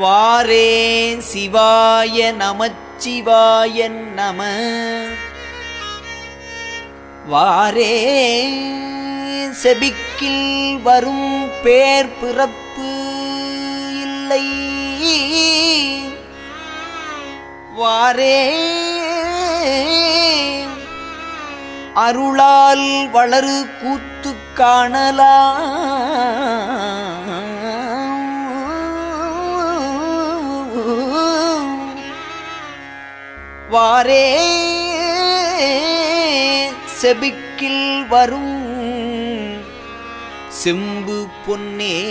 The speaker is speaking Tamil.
வாரே சிவாய நமச்சிவாய நம. வாரே செபிக்கில் வரும் பேர் பிறப்பு இல்லை. வாரே அருளால் வளரு கூத்து காணலாம். வாரே. செபிக்கில் வரும். செம்பு பொன்னே.